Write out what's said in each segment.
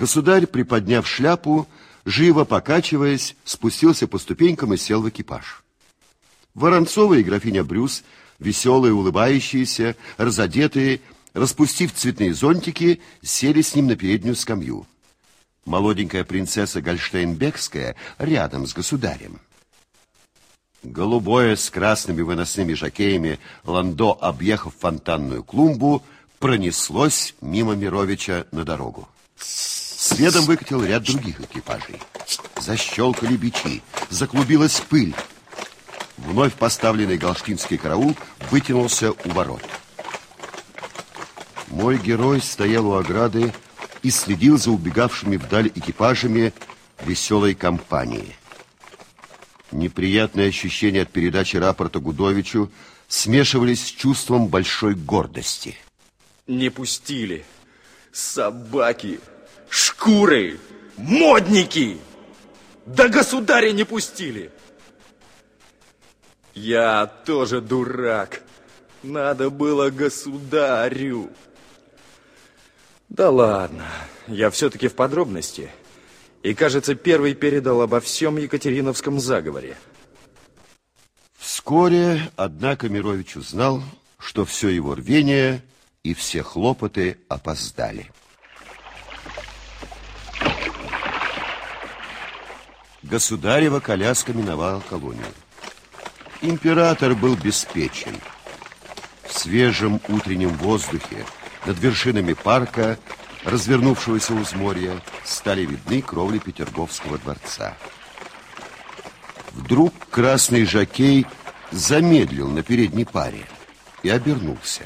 Государь, приподняв шляпу, живо покачиваясь, спустился по ступенькам и сел в экипаж. Воронцова и графиня Брюс, веселые, улыбающиеся, разодетые, распустив цветные зонтики, сели с ним на переднюю скамью. Молоденькая принцесса Гольштейнбекская рядом с государем. Голубое с красными выносными жакеями ландо, объехав фонтанную клумбу, пронеслось мимо Мировича на дорогу. Следом выкатил ряд других экипажей. Защелкали бичи, заклубилась пыль. Вновь поставленный галштинский караул вытянулся у ворот. Мой герой стоял у ограды и следил за убегавшими вдаль экипажами веселой компании. Неприятные ощущения от передачи рапорта Гудовичу смешивались с чувством большой гордости. Не пустили. Собаки, шкуры, модники. Да государя не пустили. Я тоже дурак. Надо было государю. Да ладно, я все-таки в подробности. И, кажется, первый передал обо всем Екатериновском заговоре. Вскоре, однако, Мирович узнал, что все его рвение и все хлопоты опоздали. Государева коляска миновала колонию. Император был беспечен. В свежем утреннем воздухе над вершинами парка развернувшегося узморья, стали видны кровли Петерговского дворца. Вдруг красный жакей замедлил на передней паре и обернулся.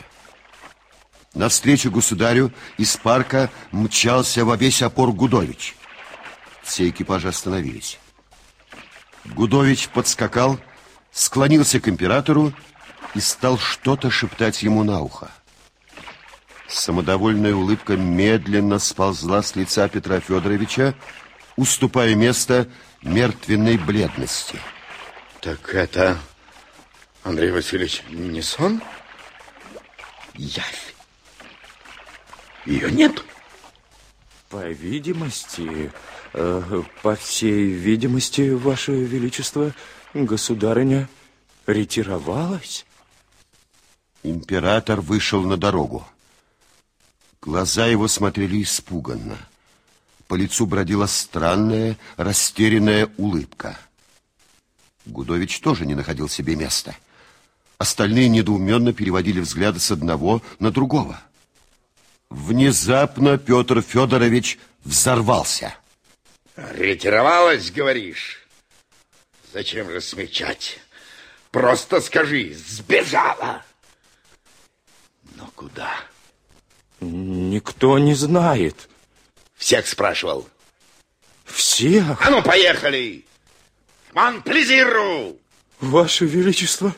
Навстречу государю из парка мчался во весь опор Гудович. Все экипажи остановились. Гудович подскакал, склонился к императору и стал что-то шептать ему на ухо. Самодовольная улыбка медленно сползла с лица Петра Федоровича, уступая место мертвенной бледности. Так это, Андрей Васильевич, не сон? Явь. Ее нет? По видимости, по всей видимости, Ваше Величество, государыня ретировалась. Император вышел на дорогу. Глаза его смотрели испуганно. По лицу бродила странная, растерянная улыбка. Гудович тоже не находил себе места. Остальные недоуменно переводили взгляды с одного на другого. Внезапно Петр Федорович взорвался. Ретировалась, говоришь? Зачем же смечать? Просто скажи, сбежала. Но куда? Никто не знает. Всех спрашивал. Всех? А ну, поехали! Ман, плезиру! Ваше Величество,